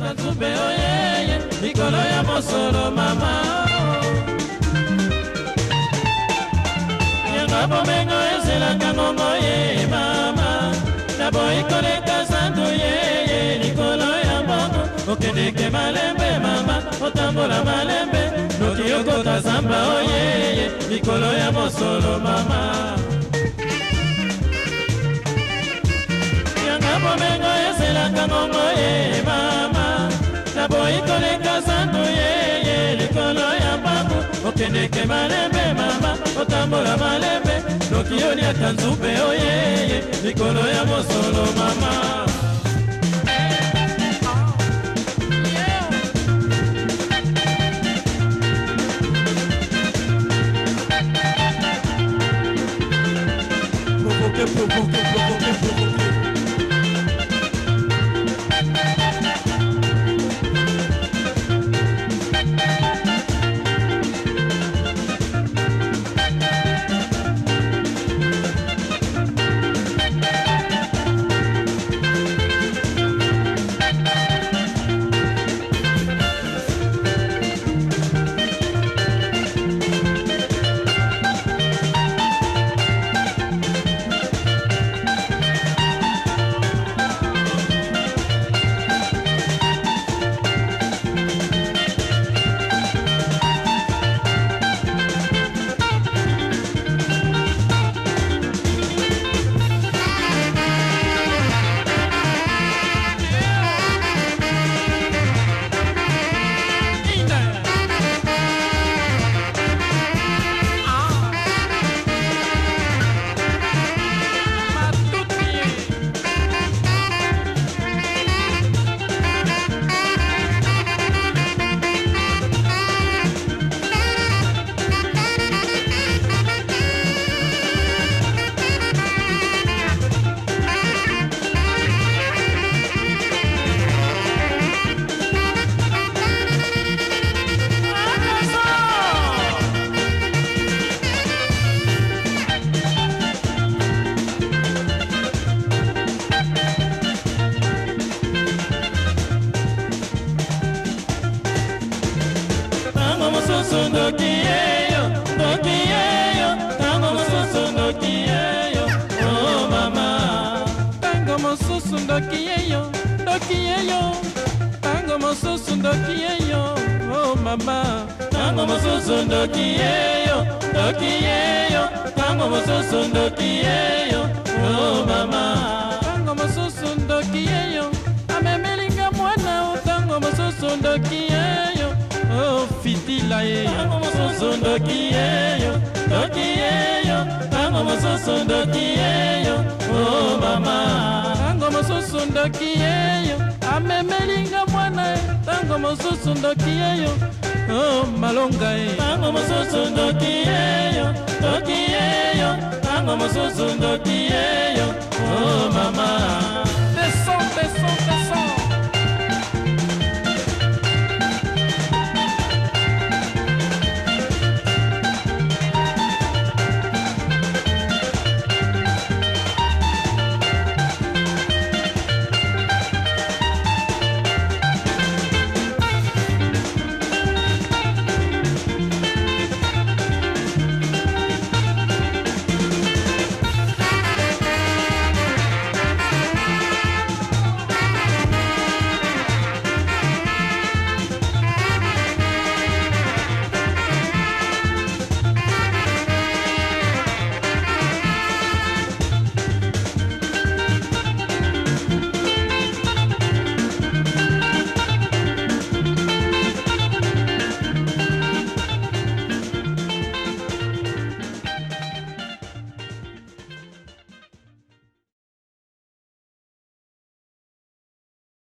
na nzube oyeye oh likolo ya mosolo mama oh. yango bomengo ezelaka ngongo ye mama naboyi koleka santu yeye likolo ya mbongo okendeke malembe mama otambola malembe noki okota samba oyeye oh likolo ya mosolo mama yango bomengo ezelaka ngongo na boyi koleka santu yeye likolo ya mbangu okendeke malembe mama otambola malembe noki yoni ata nzube oyeye oh, likolo ya mosolo mama Provoque, provoque, provoque ndokiyeyo ndokiyeyo ntango mosusu ndokiyeyo o oh, mama ntango mosusu ndokiyeyo ndokiyeyo ntango mosusu ndokiyeyo o oh, mama ntango mosusu ndokiyeyo ndokiyeyo ntango mosusu ndokiyeyo o oh, mama mosusu ndoki yeyo ndoki yeyo ntango mosusu ndoki yeyo o oh mama ntango mosusu ndoki yeyo amemelinga mwana e ntango mosusu ndoki yeyo o oh malonga e ntango mosusu ndoki yeyo ndoki yeyo ntango mosusu ndoki yeyo o oh mama